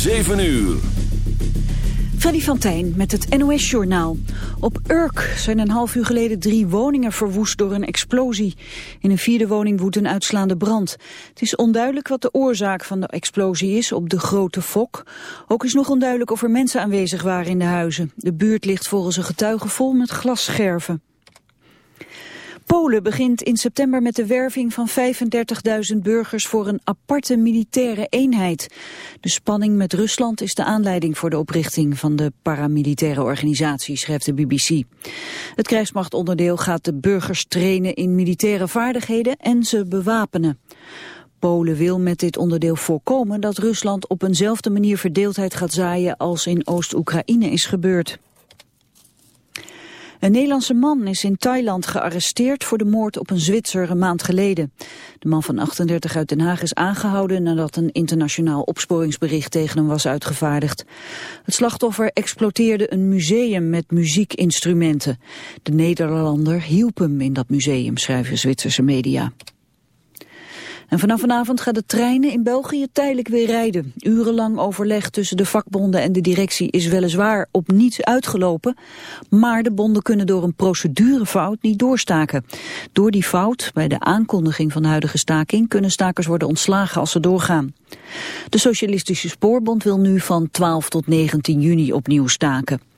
7 uur. Freddy van Tijn met het NOS-journaal. Op Urk zijn een half uur geleden drie woningen verwoest door een explosie. In een vierde woning woedt een uitslaande brand. Het is onduidelijk wat de oorzaak van de explosie is op de Grote Fok. Ook is nog onduidelijk of er mensen aanwezig waren in de huizen. De buurt ligt volgens een getuige vol met glasscherven. Polen begint in september met de werving van 35.000 burgers voor een aparte militaire eenheid. De spanning met Rusland is de aanleiding voor de oprichting van de paramilitaire organisatie, schrijft de BBC. Het krijgsmachtonderdeel gaat de burgers trainen in militaire vaardigheden en ze bewapenen. Polen wil met dit onderdeel voorkomen dat Rusland op eenzelfde manier verdeeldheid gaat zaaien als in Oost-Oekraïne is gebeurd. Een Nederlandse man is in Thailand gearresteerd voor de moord op een Zwitser een maand geleden. De man van 38 uit Den Haag is aangehouden nadat een internationaal opsporingsbericht tegen hem was uitgevaardigd. Het slachtoffer exploiteerde een museum met muziekinstrumenten. De Nederlander hielp hem in dat museum, schrijven Zwitserse media. En vanaf vanavond gaan de treinen in België tijdelijk weer rijden. Urenlang overleg tussen de vakbonden en de directie is weliswaar op niets uitgelopen. Maar de bonden kunnen door een procedurefout niet doorstaken. Door die fout, bij de aankondiging van de huidige staking, kunnen stakers worden ontslagen als ze doorgaan. De Socialistische Spoorbond wil nu van 12 tot 19 juni opnieuw staken.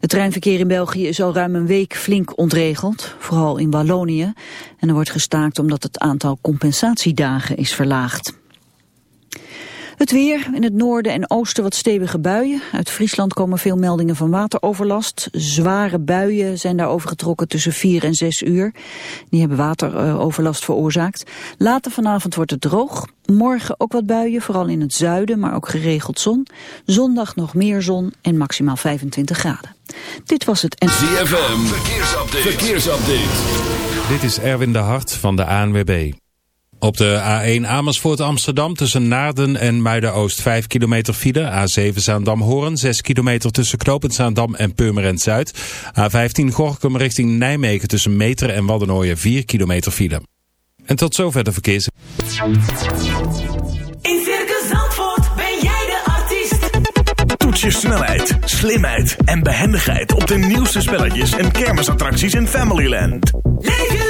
Het treinverkeer in België is al ruim een week flink ontregeld, vooral in Wallonië. En er wordt gestaakt omdat het aantal compensatiedagen is verlaagd. Het weer, in het noorden en oosten wat stevige buien. Uit Friesland komen veel meldingen van wateroverlast. Zware buien zijn daar overgetrokken tussen 4 en 6 uur. Die hebben wateroverlast veroorzaakt. Later vanavond wordt het droog. Morgen ook wat buien, vooral in het zuiden, maar ook geregeld zon. Zondag nog meer zon en maximaal 25 graden. Dit was het... En... ZFM, verkeersupdate. verkeersupdate. Dit is Erwin de Hart van de ANWB. Op de A1 Amersfoort Amsterdam tussen Naarden en Muiden-Oost 5 kilometer file. A7 Zaandam-Hoorn 6 kilometer tussen Knopend Zaandam en Purmerend Zuid. A15 Gorkum richting Nijmegen tussen Meter en Waddenooien 4 kilometer file. En tot zover de verkeers. In Circus Zandvoort ben jij de artiest. Toets je snelheid, slimheid en behendigheid op de nieuwste spelletjes en kermisattracties in Familyland. Leef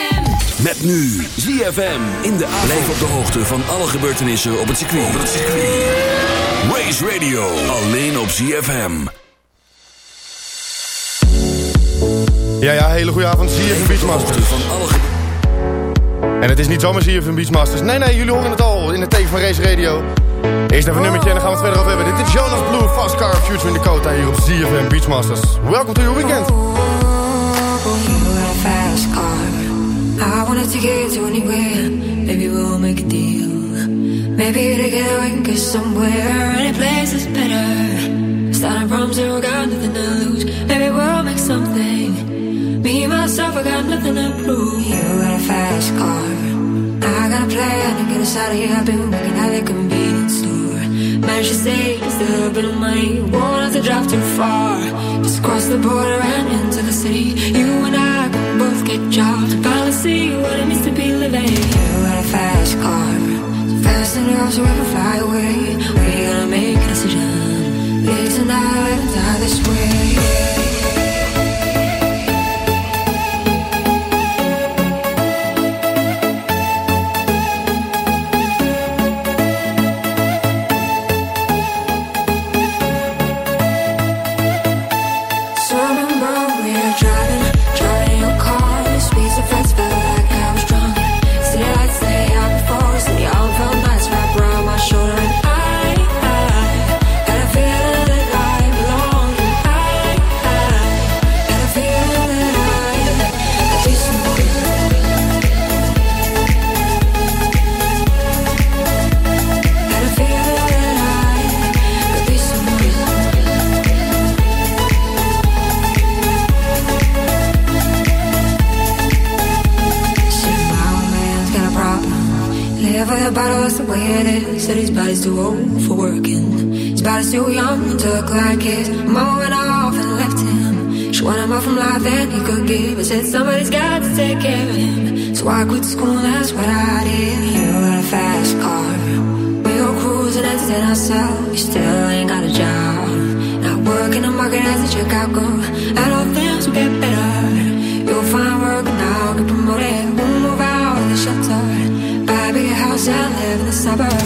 Met nu ZFM in de avond. Blijf op de hoogte van alle gebeurtenissen op het circuit. Op het circuit. Race Radio, alleen op ZFM. Ja, ja, hele goede avond. Zie je van Blijf op de Beachmasters. van alle En het is niet zomaar zie je van Beachmasters. Nee, nee, jullie horen het al in het teken van Race Radio. Eerst even een nummertje en dan gaan we het verder over hebben. Dit is Jonas Blue, Fast Car, Future in Dakota hier op ZFM Beachmasters. Welcome to your weekend. I wanna take it to anywhere. Maybe we'll make a deal. Maybe together we can go somewhere. Any place is better. Starting from zero, got nothing to lose. Maybe we'll make something. Me, myself, I got nothing to prove. You got a fast car. I got a plan to get us out of here. I've been working at a convenience store. Managed to save just a bit of money. Won't have to drive too far. Just cross the border and into the city. You and I get jobs. Finally see what it means to be living. You got a fast car. Fast enough so we can fly away. We gotta make a decision. Live tonight, live die this way. Said his body's too old for working. His body's too young to look like his. Mama went off and left him. She wanted more from life than he could give. I said somebody's got to take care of him. So I quit school, that's what I did. You got a fast car. We go cruising, entertain ourselves. You still ain't got a job. Not working the market as a girl. I know things will get better. You'll find work now, get promoted. We'll move out of the shelter. Buy a bigger house and live in the suburbs.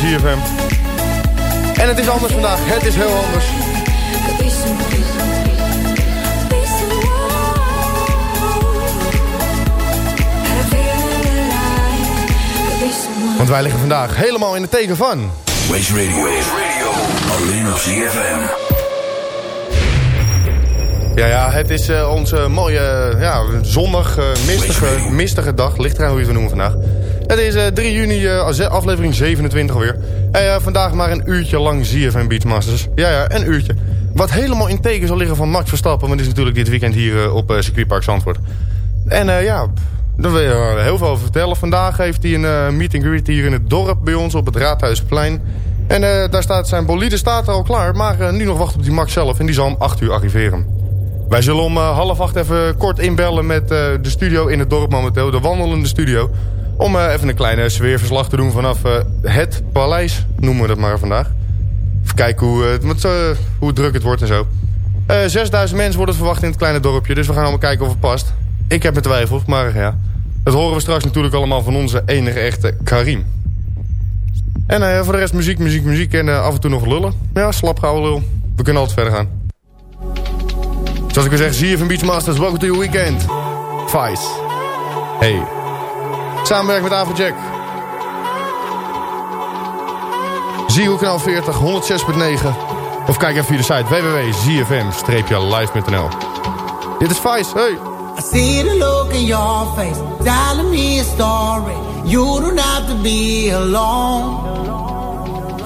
ZFM. En het is anders vandaag, het is heel anders. Want wij liggen vandaag helemaal in het teken van... Waze Radio. Alleen op CFM. Ja, ja, het is eh, onze mooie ja, zondag, eh, mistige, mistige dag. Ligt eraan hoe je het wil noemen vandaag. Het is eh, 3 juni, eh, aflevering 27 alweer. En eh, vandaag maar een uurtje lang ZFM Beachmasters. Ja, ja, een uurtje. Wat helemaal in teken zal liggen van Max Verstappen. Want het is natuurlijk dit weekend hier eh, op eh, circuitpark Zandvoort. En eh, ja, daar wil je heel veel over vertellen. Vandaag heeft hij een eh, meet and greet hier in het dorp bij ons op het Raadhuisplein. En eh, daar staat zijn bolide staat al klaar. Maar eh, nu nog wachten op die Max zelf. En die zal om 8 uur arriveren. Wij zullen om eh, half acht even kort inbellen met eh, de studio in het dorp momenteel. De wandelende studio. Om eh, even een kleine sfeerverslag te doen vanaf eh, het paleis. Noemen we dat maar vandaag. Even kijken hoe, eh, hoe druk het wordt en zo. Eh 6000 mensen worden verwacht in het kleine dorpje. Dus we gaan allemaal kijken of het past. Ik heb mijn twijfels, maar ja. Dat horen we straks natuurlijk allemaal van onze enige echte Karim. En voor de rest muziek, muziek, muziek en af en toe nog lullen. Ja, slap lul. We kunnen altijd verder gaan. Zoals ik al zeg, zie je van Beachmasters. Welcome to your weekend. Vice. Hey. Samenwerk met Afrojack. Ziggo kanaal 40, 106.9. Of kijk even via de site www.zfm-live.nl Dit is Vice, hey. I see the look in your face, telling me a story. You don't have to be alone.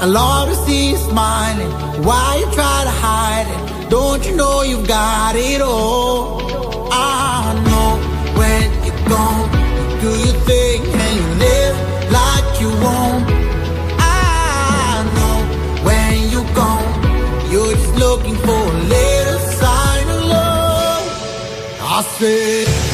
I love to see you smiling. Why you try to hide it? Don't you know you've got it all? I know when you're gone, you won't. I know when you're gone, you're just looking for a little sign of love. I said,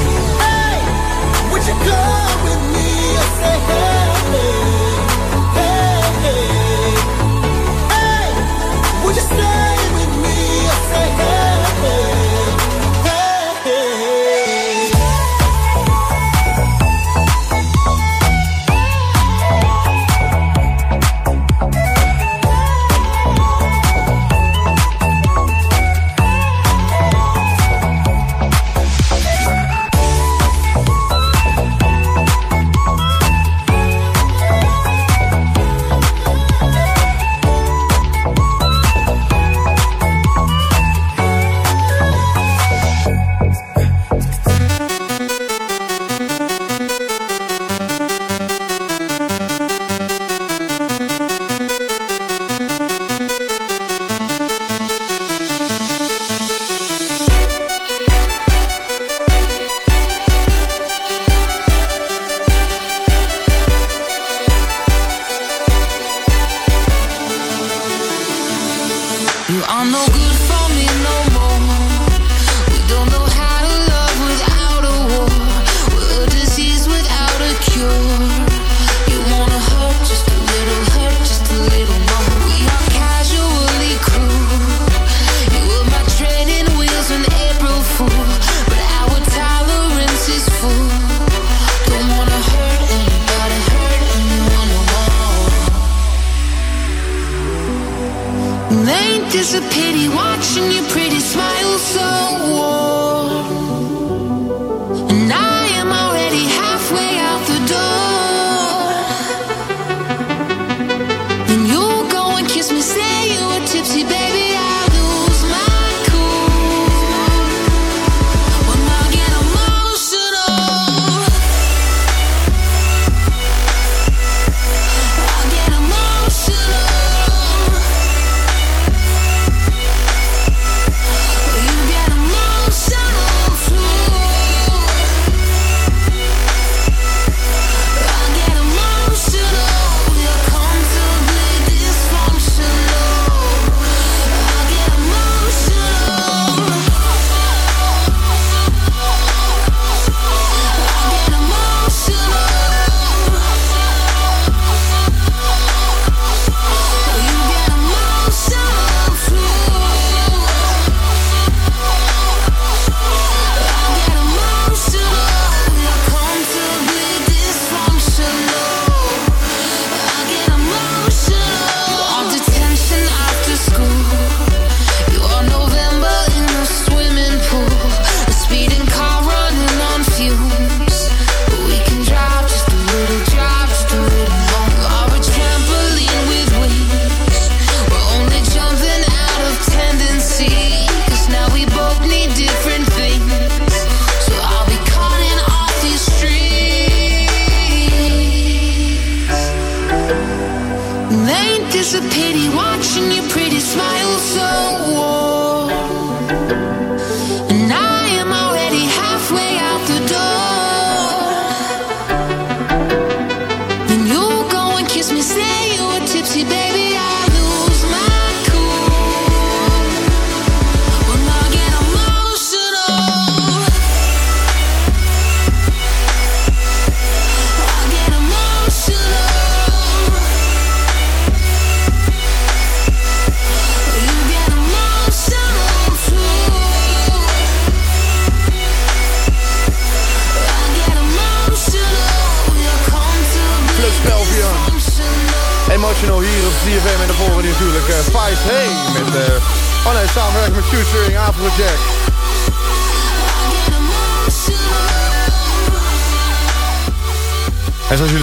is a pity watching your pretty smile so warm.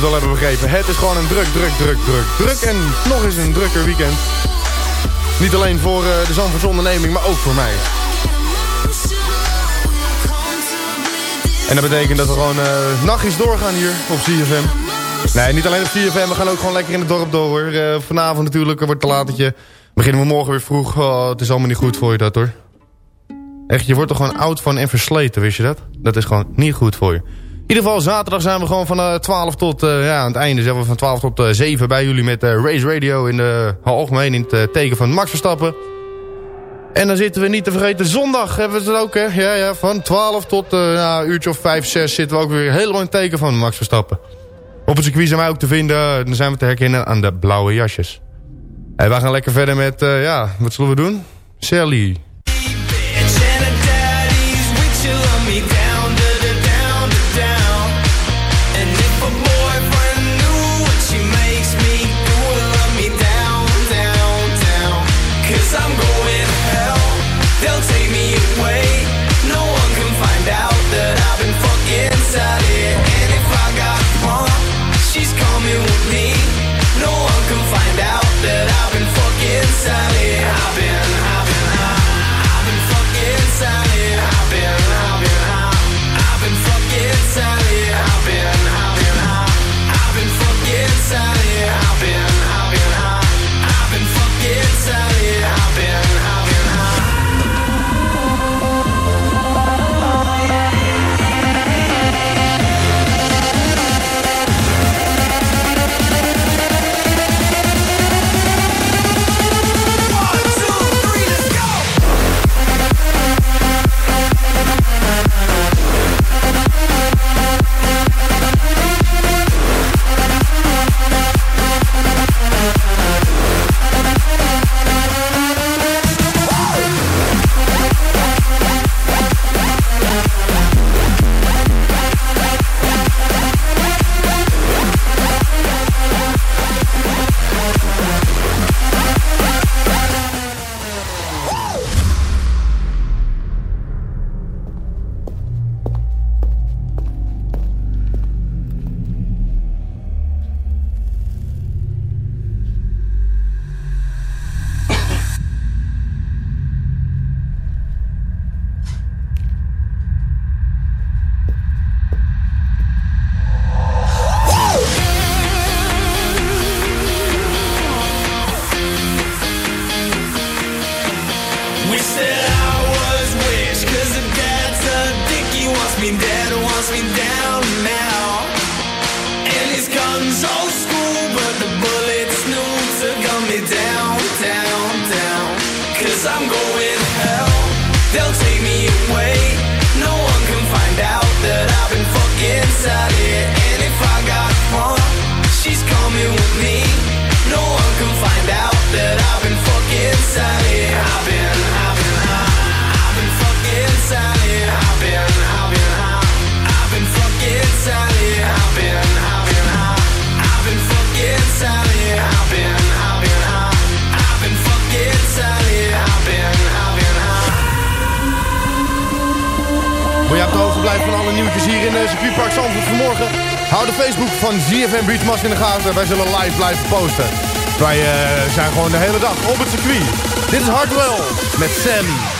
Al hebben begrepen, het is gewoon een druk, druk, druk, druk, druk en nog eens een drukker weekend. Niet alleen voor eh, de Zandvoorts onderneming, maar ook voor mij. En dat betekent dat we gewoon eh nachtjes doorgaan hier op CFM. Nee, niet alleen op CFM, we gaan ook gewoon lekker in het dorp door. hoor. Eh, vanavond natuurlijk wordt het te latetje. Beginnen we morgen weer vroeg. Oh, het is allemaal niet goed voor je dat hoor. Echt, je wordt er gewoon oud van en versleten, wist je dat? Dat is gewoon niet goed voor je. In ieder geval, zaterdag zijn we gewoon van eh 12 tot, eh, ja, aan het einde zijn we van 12 tot eh 7 bij jullie met eh, Race Radio in de algemeen in het eh, teken van Max Verstappen. En dan zitten we niet te vergeten, zondag hebben we het ook, hè? Ja, ja, van 12 tot eh, ja, een uurtje of 5, 6 zitten we ook weer helemaal in het teken van Max Verstappen. Op het circuit zijn wij ook te vinden, dan zijn we te herkennen aan de blauwe jasjes. En wij gaan lekker verder met, eh, ja, wat zullen we doen? Sally. Hoogte blijven van alle nieuwtjes hier in uh, circuitpark Zandvoort vanmorgen? Hou de Facebook van ZFM Beachmask in de gaten. Wij zullen live blijven posten. Wij eh, zijn gewoon de hele dag op het circuit. Dit is Hardwell met Sally.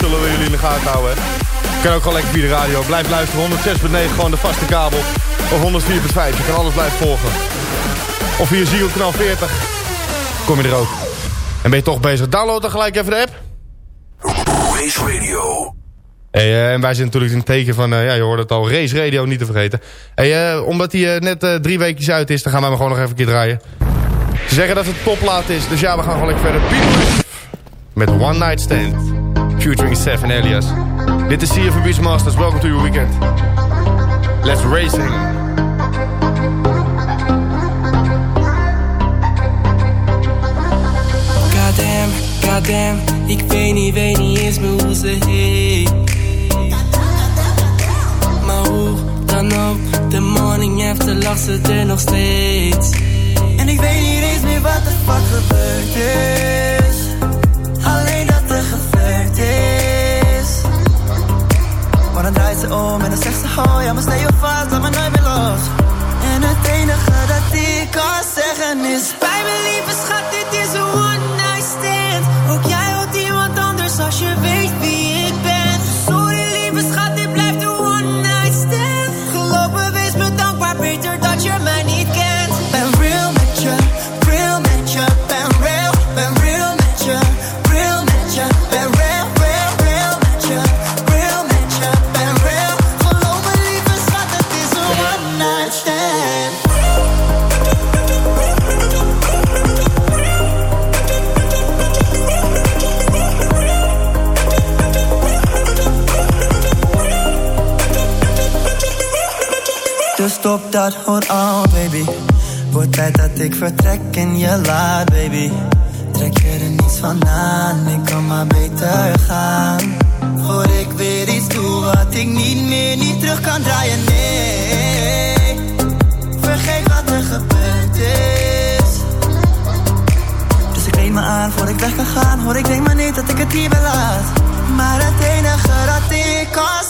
Zullen we jullie in de gaten houden. hè. Je kan ook gewoon lekker via de radio. Blijf luisteren, 106.9, gewoon de vaste kabel. Of 104.5, je kan alles blijven volgen. Of via Ziggo kanaal 40. Kom je er ook. En ben je toch bezig, download dan gelijk even de app. Race Radio. Hey, eh, en wij zijn natuurlijk in het teken van, eh, ja, je hoort het al, Race Radio niet te vergeten. Hey, eh, omdat hij net drie weekjes uit is, dan gaan wij hem gewoon nog even een keer draaien. Ze zeggen dat het toplaat is, dus ja, we gaan gewoon lekker verder. Met One Night Stand, featuring Seven Elias. Dit is CFM Beachmasters, welcome to your weekend. Let's racing. Goddamn, goddamn, ik weet niet, weet niet eens meer hoe ze heet. op de morning after lag ze er nog steeds. En ik weet niet eens meer wat de fuck gebeurd is. Dan draait ze om en dan zegt ze: Oh ja, maar je vast, laat me nooit meer los. En het enige dat ik kan zeggen is: Bij me, lieve schat, dit is een one night stand. Ook jij hoort iemand anders als je weet hold on baby. Wordt tijd dat ik vertrek en je laat baby. Trek er niets van aan, ik kan maar beter gaan. Voor ik weer iets doe wat ik niet meer, niet terug kan draaien, nee. Vergeet wat er gebeurd is. Dus ik leed me aan voor ik weg kan gaan Hoor ik denk maar niet dat ik het hier laat. Maar het enige dat ik kan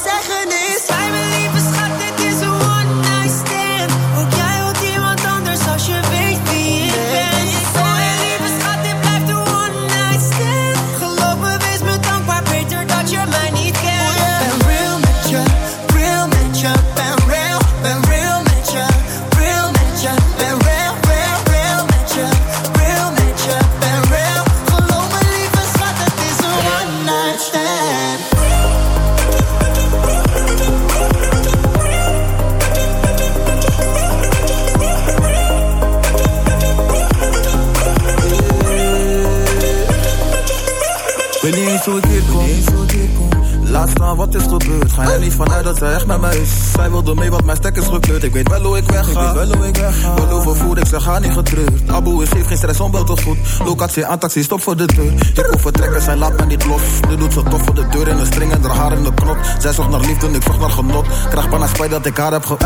wilde mee, wat mijn stek is gekleurd. Ik weet wel hoe ik wegga. Ik weet wel hoe ik wegga. Wel overvoerd, ik zeg ga niet getreurd. Abu is heeft geen stress, onbelt ons goed. Locatie aan taxi, stop voor de deur. Ik hoef vertrekken, zij laat me niet los. Nu doet ze tof voor de deur in de string en haar haar in de knop. Zij zocht naar liefde en ik zocht naar genot. Krijg bijna spijt dat ik haar heb ge...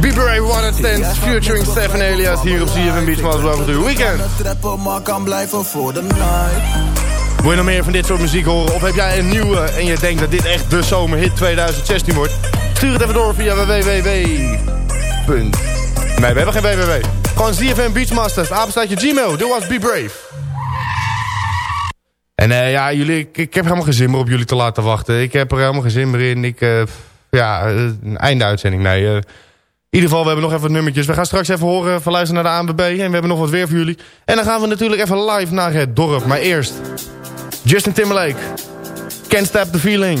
Bieber One Night Stand, featuring Stefan Elias hier op CFM Beachmasters over de weekend. Maar kan blijven voor de night. Wil je nog meer van dit soort muziek horen? Of heb jij een nieuwe en je denkt dat dit echt de zomerhit 2016 wordt? Stuur het even door via www. Nee, we hebben geen www. Gewoon ZFM Beachmasters, apenstaatje Gmail. Dit was Be Brave. En eh, ja, jullie, ik, heb helemaal geen zin meer op jullie te laten wachten. Ik heb er helemaal geen zin meer in. Ik, eh, ja, eh, een einde uitzending. Nee, in ieder geval, we hebben nog even wat nummertjes. We gaan straks even horen van luisteren naar de ANWB. En we hebben nog wat weer voor jullie. En dan gaan we natuurlijk even live naar het dorp. Maar eerst, Justin Timberlake. Can't Stop the Feeling.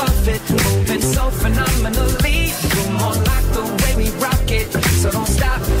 of it, moving so phenomenally. You're like the way we rock it, so don't stop.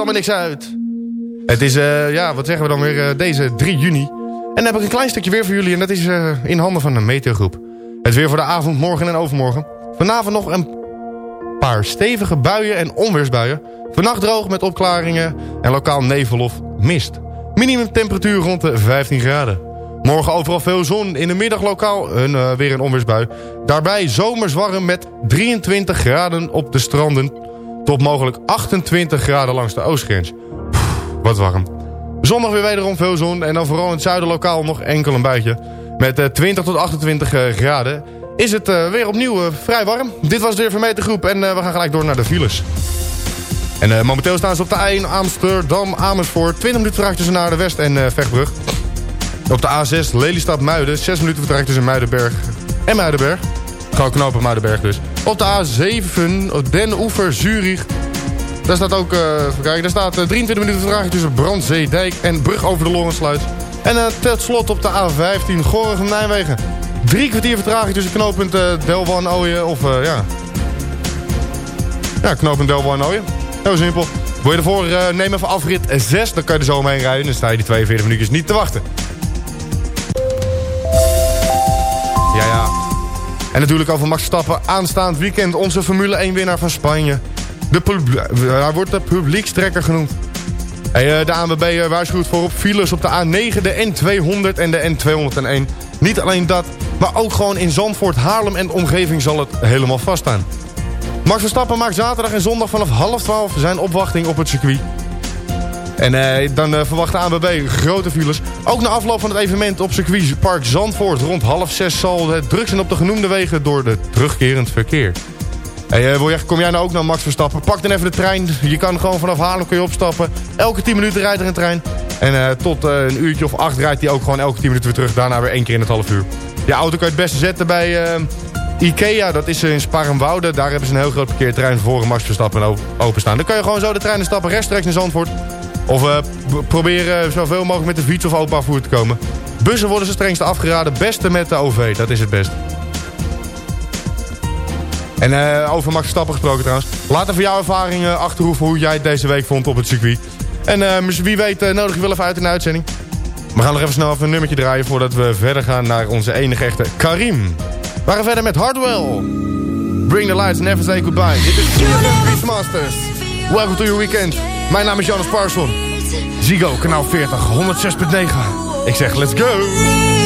allemaal niks uit. Het is, eh, ja, wat zeggen we dan weer, eh, deze 3 juni. En dan heb ik een klein stukje weer voor jullie en dat is eh, in handen van een meteogroep. Het weer voor de avond, morgen en overmorgen. Vanavond nog een paar stevige buien en onweersbuien. Vannacht droog met opklaringen en lokaal nevel of mist. Minimumtemperatuur rond de 15 graden. Morgen overal veel zon, in de middag lokaal een, weer een onweersbui. Daarbij zomers warm met 23 graden op de stranden... tot mogelijk 28 graden langs de oostgrens. Wat warm. Zondag weer wederom veel zon en dan vooral in het zuiden lokaal nog enkel een buitje. Met eh, 20 tot 28 eh, graden is het eh, weer opnieuw eh, vrij warm. Dit was de vermeten groep en eh, we gaan gelijk door naar de files. En eh, momenteel staan ze op de A1 Amsterdam, Amersfoort. 20 minuten vertraging tussen naar de West en eh, Vechtbrug. Op de A6 Lelystad Muiden. 6 minuten vertraging tussen Muidenberg en Muidenberg. Gewoon knopen Muidenberg dus. Op de A7 Den Oever Zurich. Daar staat ook, eh even kijken, daar staat eh, 23 minuten vertraging tussen Brandzeedijk en Brug over de Lorensluit. En eh tot slot op de A15 Gorinchem Nijmegen. Drie kwartier vertraging tussen knooppunt eh Delwan en Ooyen of eh, ja... Ja, knooppunt Delwan en Ooyen. Heel simpel. Wil je ervoor, eh, neem even afrit 6, dan kan je er zo omheen rijden. Dan sta je die 42 minuutjes niet te wachten. En natuurlijk over Max Stappen. Aanstaand weekend onze Formule 1 winnaar van Spanje. De hij wordt de publiekstrekker genoemd. Hey, eh, de ANWB eh, waarschuwt voorop files op de A9, de N200 en de N201. Niet alleen dat, maar ook gewoon in Zandvoort, Haarlem en omgeving zal het helemaal vaststaan. Max Verstappen maakt zaterdag en zondag vanaf half 12 zijn opwachting op het circuit. En eh, dan eh, verwacht de ANWB grote files. Ook na afloop van het evenement op circuitpark Zandvoort rond half zes zal het druk zijn op de genoemde wegen door de terugkerend verkeer. Eh, kom jij nou ook naar Max Verstappen? Pak dan even de trein. Je kan gewoon vanaf Haarlem kun je opstappen. Elke 10 minuten rijdt er een trein. En tot een uurtje of acht rijdt hij ook gewoon elke 10 minuten weer terug. Daarna weer één keer in het half uur. Je auto kan je het beste zetten bij Ikea. Dat is in Sparenwoude. Daar hebben ze een heel groot parkeerterrein voor Max Verstappen op- openstaan. Dan kan je gewoon zo de trein stappen rechtstreeks naar Zandvoort. Of eh, proberen zoveel mogelijk met de fiets of openbaar vervoer te komen. Bussen worden ze strengste afgeraden. Beste met de OV. Dat is het best. En eh, over Max Verstappen gesproken trouwens. Laat even jouw ervaringen achterhoeven hoe jij het deze week vond op het circuit. En eh, misschien- wie weet eh, nodig je wel even uit in de uitzending. We gaan nog even snel even een nummertje draaien voordat we verder gaan naar onze enige echte Karim. We gaan verder met Hardwell. Bring the lights, never say goodbye. Dit is Beachmasters. Welcome to your weekend. Mijn naam is Jonas Parson. Zigo, kanaal 40, 106.9. Ik zeg let's go.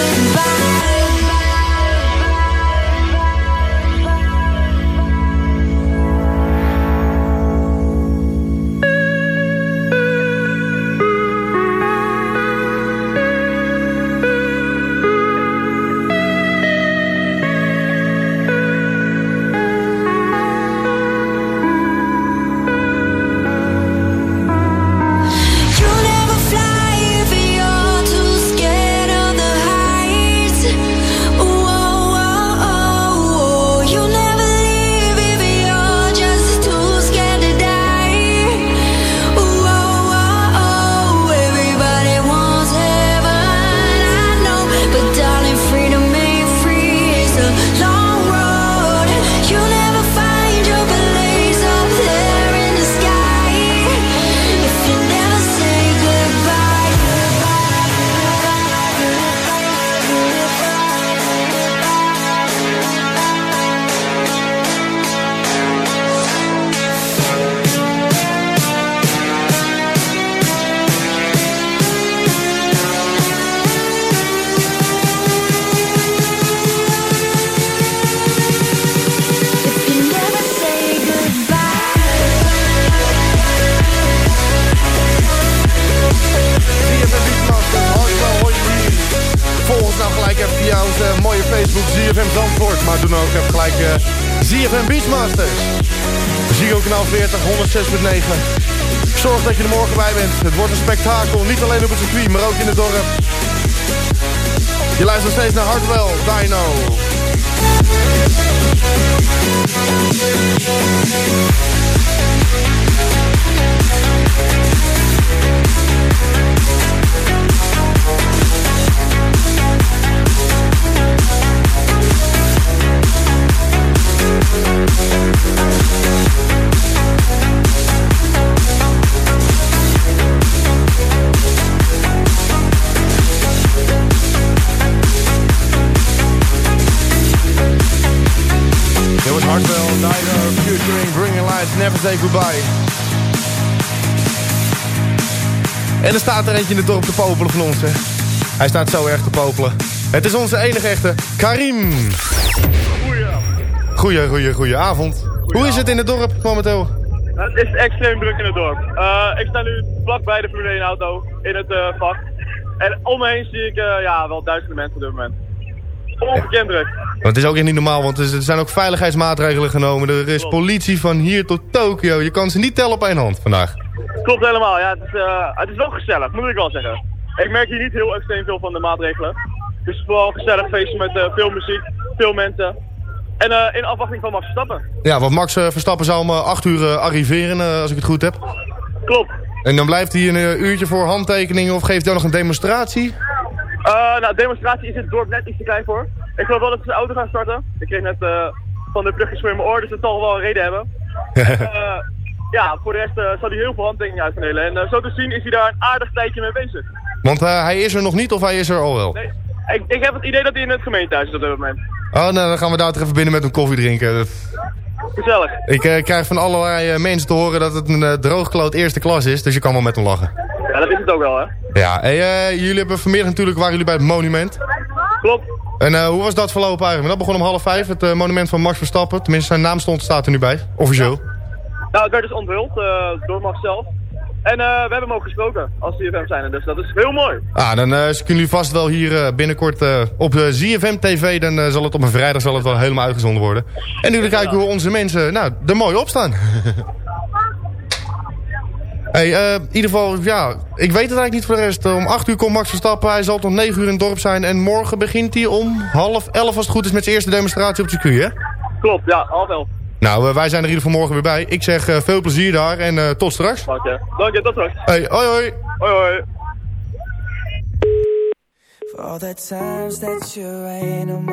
goodbye. Niet alleen op het circuit, maar ook in het dorp. Je luistert steeds naar Hardwell, En er staat er eentje in het dorp te popelen van ons, hè. Hij staat zo erg te popelen. Het is onze enige echte, Karim. Goeie, goeie, goeie avond. Hoe is het in het dorp momenteel? Het is extreem druk in het dorp. Eh, ik sta nu vlakbij de Formule 1 auto in het eh, vak. En om me heen zie ik eh, ja, wel duizenden mensen op dit moment. Ongekend druk. Want het is ook echt niet normaal, want er zijn ook veiligheidsmaatregelen genomen. Er is politie van hier tot Tokio. Je kan ze niet tellen op één hand vandaag. Klopt helemaal, ja. Het is, eh, het is wel gezellig, moet ik wel zeggen. Ik merk hier niet heel extreem veel van de maatregelen. Het is vooral een gezellig feestje met eh, veel muziek, veel mensen. En eh, in afwachting van Max Verstappen. Ja, want Max Verstappen zou om eh, acht uur arriveren, als ik het goed heb. Klopt. En dan blijft hij een uurtje voor handtekeningen of geeft hij dan nog een demonstratie? Eh, nou, demonstratie is het dorp net iets te klein voor. Ik geloof wel dat ze de auto gaan starten. Ik kreeg net eh, van de plugjes voor in mijn oor, dus dat zal wel een reden hebben. Eh, ja, voor de rest zal hij heel veel handtekeningen uitverdelen. En zo te zien is hij daar een aardig tijdje mee bezig. Want hij is er nog niet of hij is er al wel? Nee, ik, ik heb het idee dat hij in het gemeentehuis is op dit moment. Oh, nou, dan gaan we daar toch even binnen met een koffie drinken. Gezellig. Ik eh, krijg van allerlei mensen te horen dat het een uh, droogkloot eerste klas is, dus je kan wel met hem lachen. Ja, dat is het ook wel, hè. Ja, hey, eh, jullie hebben vanmiddag natuurlijk, waren jullie bij het monument. Klopt. En eh, hoe was dat verlopen eigenlijk? Dat begon om half vijf, het eh, monument van Max Verstappen. Tenminste, zijn naam stond, staat er nu bij, officieel. Nou, het werd dus onthuld door Max zelf. En we hebben hem ook gesproken als CFM zijn, dus dat is heel mooi. Ah, dan kunnen jullie vast wel hier binnenkort op de ZFM TV, dan zal het op een vrijdag zal het wel helemaal uitgezonden worden. En nu kijken hoe onze mensen, nou, er mooi op staan. Hey, eh, in ieder geval, ja, ik weet het eigenlijk niet voor de rest. Om 8 uur komt Max Verstappen, hij zal tot 9 uur in het dorp zijn. En morgen begint hij om half 11 als het goed is met zijn eerste demonstratie op het circuit, hè? Klopt, ja, half elf. Nou, eh, wij zijn er in ieder geval morgen weer bij. Ik zeg eh, veel plezier daar en tot straks. Dank je. Dank je, tot straks. Hey, hoi hoi. Hoi hoi. For all the times that you rain on my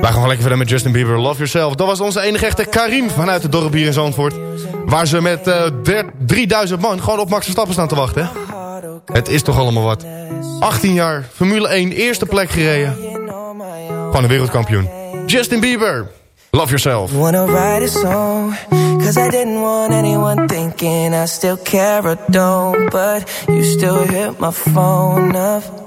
Wij gaan lekker verder met Justin Bieber, Love Yourself. Dat was onze enige echte Karim vanuit het dorp hier in Zandvoort. Waar ze met eh, der- 3000 man gewoon op Max Verstappen staan te wachten. Het is toch allemaal wat. 18 jaar, Formule 1, eerste plek gereden. Gewoon een wereldkampioen. Justin Bieber, Love Yourself. Wanna write a song Cause I didn't want anyone thinking I still care or don't But you still hit my phone up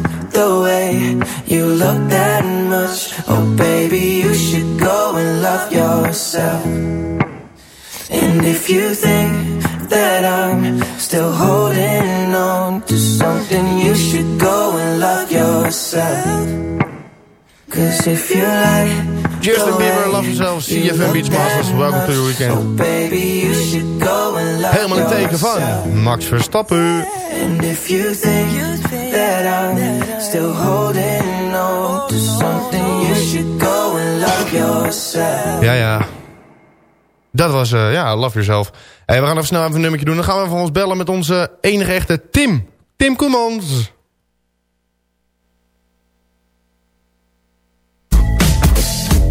the way you look that much, oh baby, you should go and love yourself. And if you think that I'm still holding on to something, you should go and love yourself. Cause if you like Justin Bieber, Love Yourself, CFM Beachmasters, welkom to your weekend. baby, you should go and love Helemaal in teken van Max Verstappen. And if you think that I'm still holding on to something, you should go and love yourself. Ja, ja. Dat was, eh, ja, Love Yourself. Hey, we gaan even snel even een nummertje doen. Dan gaan we van ons bellen met onze enige echte Tim. Tim Koemans.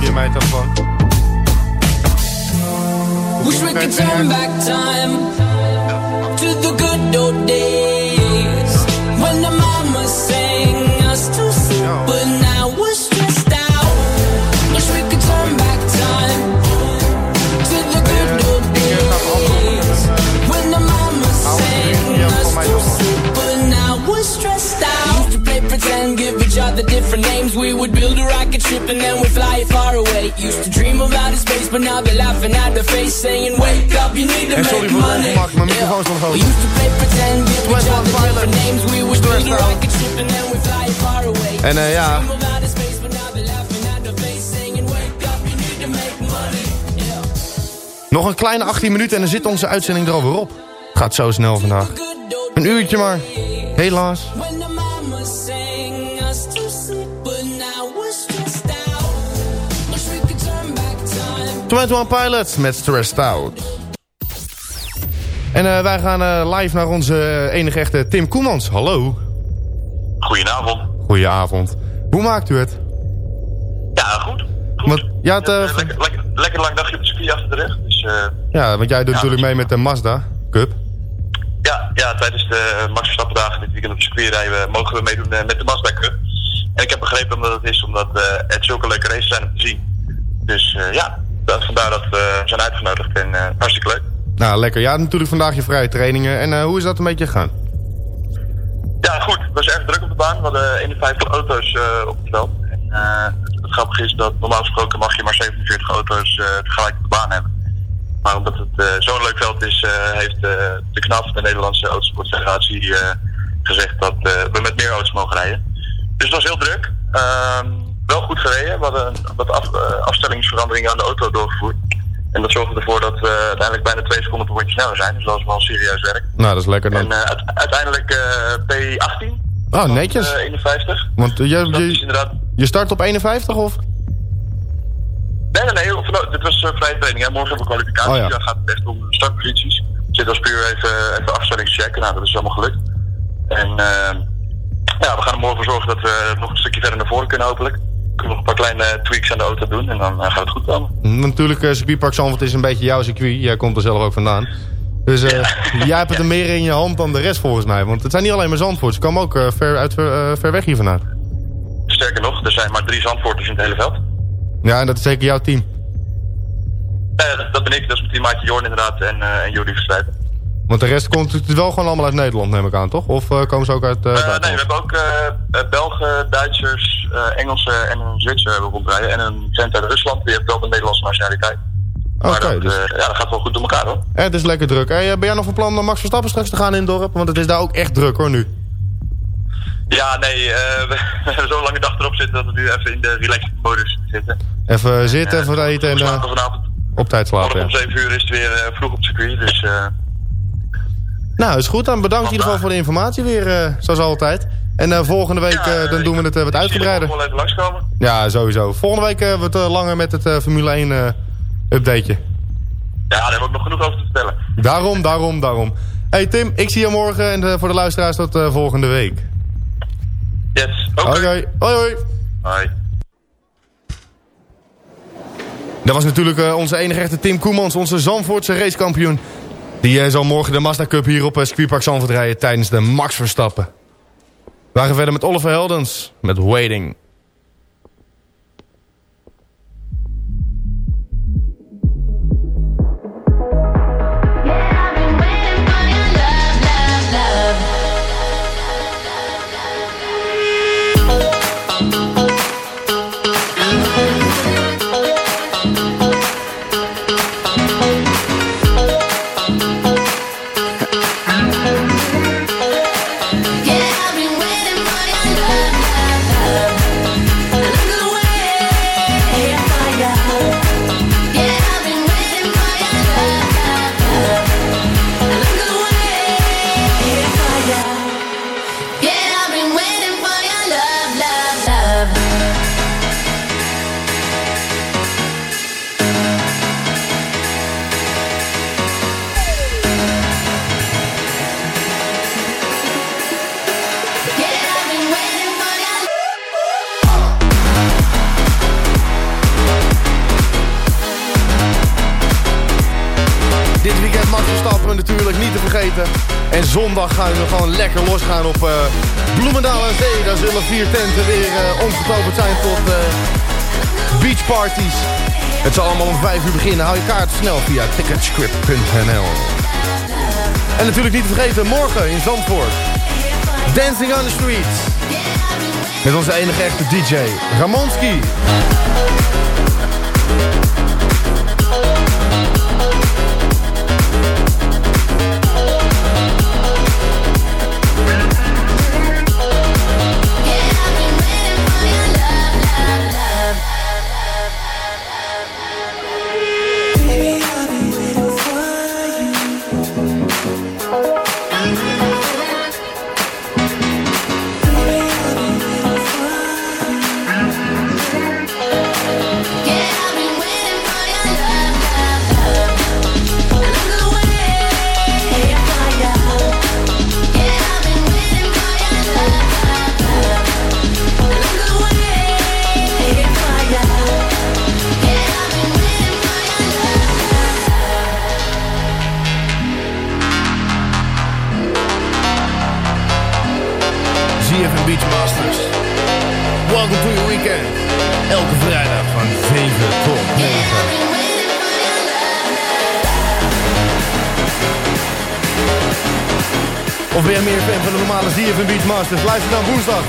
think. Knopje in. Wish we could turn back time to the good old days different names. We would build a rocket ship and then we'd fly it far away. Used to dream of outer space, but now they're laughing at the face, saying, Wake up, you need to En sorry make money. ongemak, mijn microfoon is nog We used to play pretend, give each other different names. We would build a rocket ship and then we'd fly it far away. En eh, ja, nog een kleine 18 minuten en dan zit onze uitzending er alweer op. Gaat zo snel vandaag. Een uurtje maar. Helaas. 21 Pilots met Stressed Out. En eh, wij gaan eh, live naar onze enige echte Tim Koemans. Hallo. Goedenavond. Goedenavond. Hoe maakt u het? Ja, goed. Want, ja, het, eh, Lekker, lekker, lekker lang dagje op het circuit achter de rug. Dus, eh, ja, want jij doet Ja, natuurlijk mee met de Mazda Cup. ja, ja, tijdens de Max Verstappen dagen dit weekend op het circuit rijden mogen we meedoen eh, met de Mazda Cup. En ik heb begrepen omdat het is omdat eh, het zulke leuke races zijn om te zien. Dus eh, ja, dat, vandaar dat we zijn uitgenodigd en eh, hartstikke leuk. Nou, lekker. Ja, natuurlijk vandaag je vrije trainingen. En eh, hoe is dat een beetje gegaan? Ja, goed. Het was erg druk op de baan. We hadden 51 auto's eh, op het veld. En, het, grappige is dat normaal gesproken mag je maar 47 auto's tegelijk op de baan hebben. Maar omdat het zo'n leuk veld is, heeft de KNAF, de Nederlandse Autosportfederatie, gezegd dat we met meer auto's mogen rijden. Dus het was heel druk. Ehm, wel goed gereden. We hadden wat af, eh, afstellingsveranderingen aan de auto doorgevoerd. En dat zorgde ervoor dat we uiteindelijk bijna twee seconden per rondje sneller zijn. Dus dat was wel serieus werk. Nou, dat is lekker dan. En eh, uite- uiteindelijk eh, P18. Oh, netjes. Eh, 51. Want je, is je, inderdaad... je start op 51 of? Nee, nee, nee. Of, dit was uh, vrije training. Hè. Morgen hebben we kwalificatie. Oh, ja. Dan gaat het echt om startposities. Zit als puur even, even afstellingschecken. Nou, dat is allemaal gelukt. En ja, we gaan er morgen voor zorgen dat we nog een stukje verder naar voren kunnen hopelijk. We kunnen nog een paar kleine tweaks aan de auto doen. En dan eh, gaat het goed komen. Natuurlijk, uh, circuitpark Zandvoort is een beetje jouw circuit. Jij komt er zelf ook vandaan. Dus eh, jij hebt het er meer in je hand dan de rest volgens mij. Want het zijn niet alleen maar Zandvoort. Ze komen ook eh, ver, uit, ver, eh, ver weg hier vandaan. Sterker nog, er zijn maar drie zandvoorters in het hele veld. Ja, en dat is zeker jouw team. Eh, dat, ben ik. Dat is mijn teammaatje Jorn inderdaad. En, eh en Jordi Verstrijpen. Want de rest komt het wel gewoon allemaal uit Nederland, neem ik aan, toch? Of eh, komen ze ook uit Eh, nee, we hebben ook Belgen, Duitsers, Engelsen en een Zwitser hebben we rondrijden. En een vent uit Rusland, die heeft wel de Nederlandse nationaliteit. Oké, dat, dus- ja, dat gaat wel goed door elkaar hoor. Het is lekker druk. Hey, eh, ben jij nog van plan om Max Verstappen straks te gaan in het dorp? Want het is daar ook echt druk hoor nu. Ja, nee, we hebben zo'n lange dag erop zitten dat we nu even in de relaxed modus zitten. Even zitten, even eten en vanavond. op tijd slapen. Om 7 uur is het weer vroeg op circuit, dus Nou, is goed. Dan bedankt in ieder geval voor de informatie weer, eh, zoals altijd. En eh, volgende week eh, dan doen we het wat uitgebreider. wel even langskomen. Ja, sowieso. Volgende week wat langer met het Formule 1 eh, updateje. Ja, daar we ook nog genoeg over te vertellen. Daarom, daarom, daarom. Hey Tim, ik zie je morgen en voor de luisteraars tot volgende week. Yes, oké. Hoi, hoi. Hoi, hoi. Hoi. Dat was natuurlijk onze enige echte Tim Koemans, onze Zandvoortse racekampioen. Die eh, zal morgen de Mazda Cup hier op uh, Circuitpark Zandvoort rijden tijdens de Max Verstappen. We gaan verder met Oliver Heldens, met Waiting. En zondag gaan we gewoon lekker losgaan op eh, Bloemendaal aan Zee. Daar zullen vier tenten weer uh, omgetoverd zijn tot uh, beachparties. Het zal allemaal om vijf uur beginnen. Hou je kaart snel via ticketscript.nl En natuurlijk niet te vergeten, morgen in Zandvoort. Dancing on the Street. Met onze enige echte DJ, Ramonski.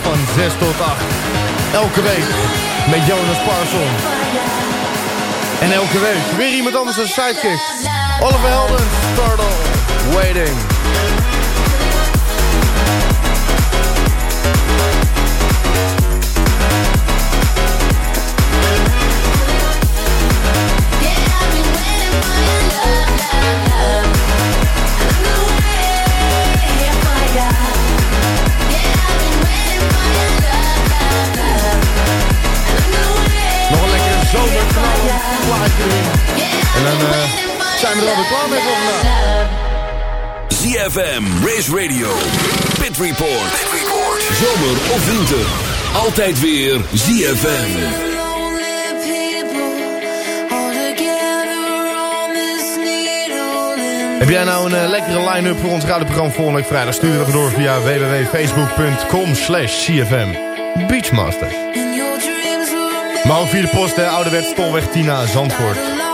Van 6 tot 8. Elke week met Jonas Parson. En elke week weer iemand anders als sidekick. Oliver Helden, Startle, Waiting. Dan eh, zijn we er alweer klaar mee voor vandaag. ZFM, Race Radio, Pit Report. Zomer of winter, altijd weer ZFM. Heb jij nou een eh, lekkere line-up voor ons radioprogramma volgende week vrijdag? Stuur het even door via www.facebook.com slash CFM Beachmasters. Maar ook via de post, hè, ouderwets Tolweg Tina Zandvoort.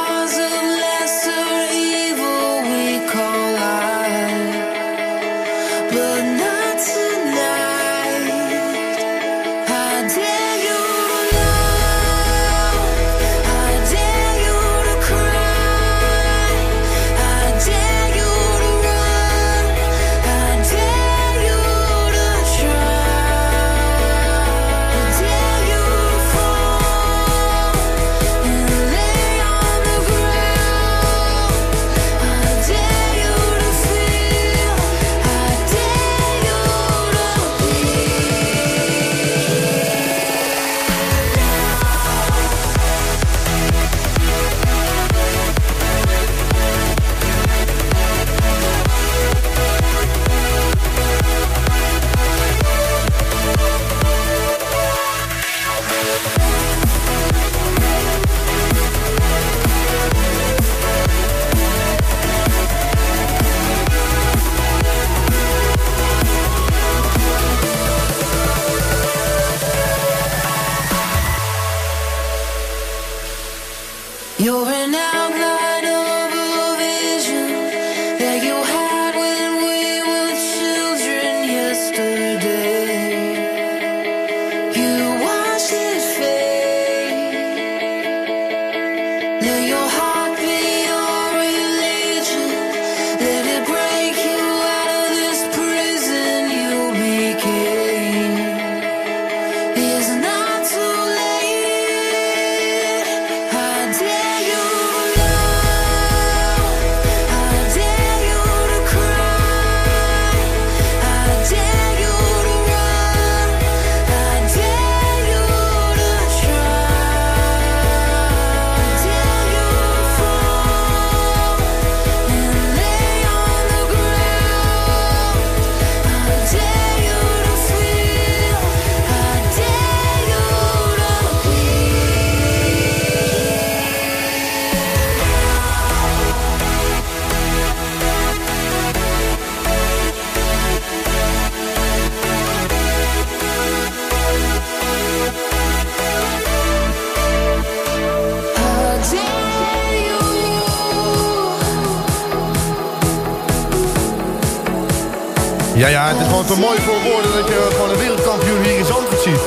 Het te mooi voor woorden dat je gewoon een wereldkampioen hier in Zandvoort ziet.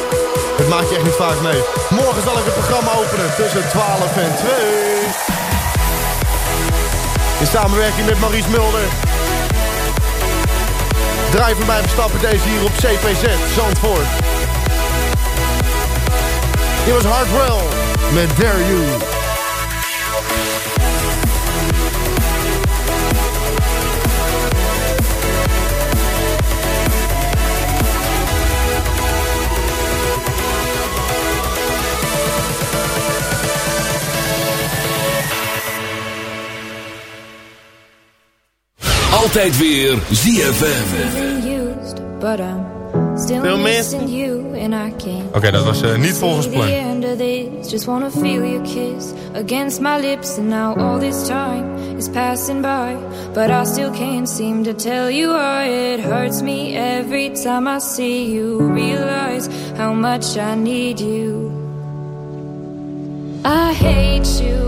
Dat maak je echt niet vaak mee. Morgen zal ik het programma openen tussen 12 en 2. In samenwerking met Maurice Mulder. Draai van mij bestappen deze hier op CPZ Zandvoort. Dit was Hardwell met Dare You. Altijd weer ZFM. used, but I'm still Veel meer? missing you and I can't. Dat was eh, niet volgens plan. the end of this. Just wanna feel your kiss against my lips, and now all this time is passing by, but I still can't seem to tell you why it hurts me every time I see you. Realize how much I need you. I hate you,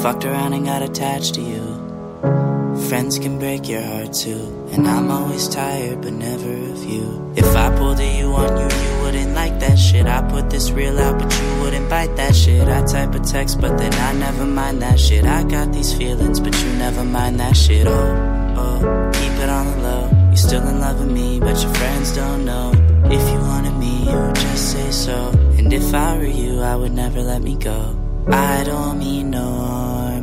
Fucked around and got attached to you. Friends can break your heart too. And I'm always tired, but never of you. If I pulled a you on you, you wouldn't like that shit. I put this real out, but you wouldn't bite that shit. I type a text, but then I never mind that shit. I got these feelings, but you never mind that shit. Oh, oh, keep it on the low. You're still in love with me, but your friends don't know. If you wanted me, you would just say so. And if I were you, I would never let me go. I don't mean no harm,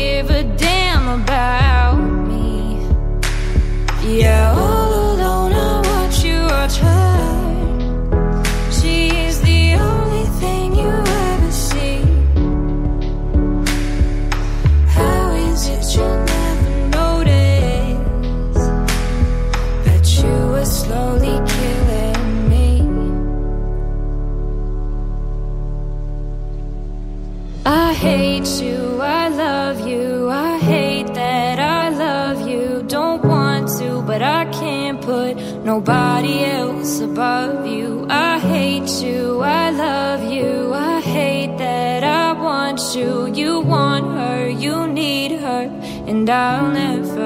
Give a damn about me. Yeah, nobody else above you. I hate you, I love you, I hate that I want you. You want her, you need her, and I'll never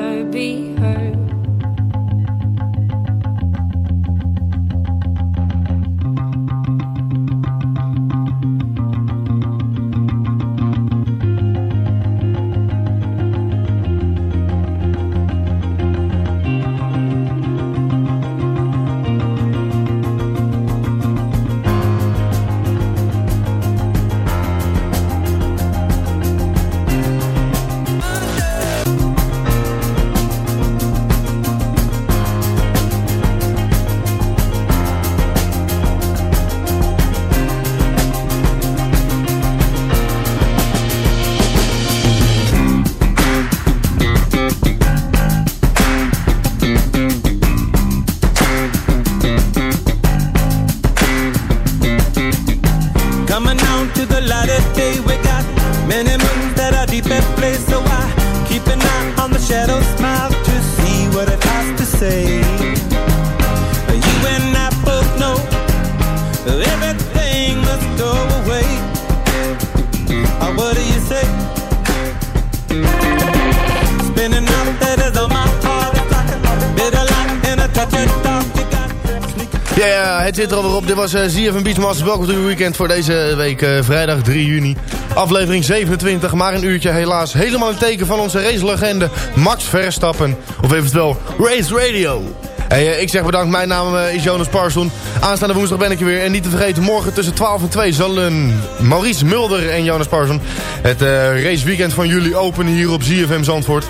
uh, ZFM Beachmasters. Welkom uw weekend voor deze week, eh, vrijdag 3 juni. Aflevering 27, maar een uurtje helaas. Helemaal in het teken van onze racelegende Max Verstappen. Of eventueel Race Radio. Hey, eh, ik zeg bedankt, mijn naam eh, is Jonas Parson. Aanstaande woensdag ben ik er weer. En niet te vergeten, morgen tussen 12 en 2 zullen Maurice Mulder en Jonas Parson... het eh, raceweekend van jullie openen hier op ZFM Zandvoort.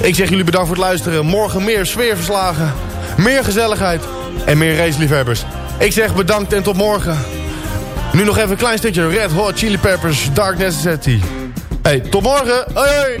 Ik zeg jullie bedankt voor het luisteren. Morgen meer sfeerverslagen, meer gezelligheid en meer raceliefhebbers. Ik zeg bedankt en tot morgen. Nu nog even een klein stukje Red Hot Chili Peppers Dark Necessity. Hey, tot morgen. Hoi.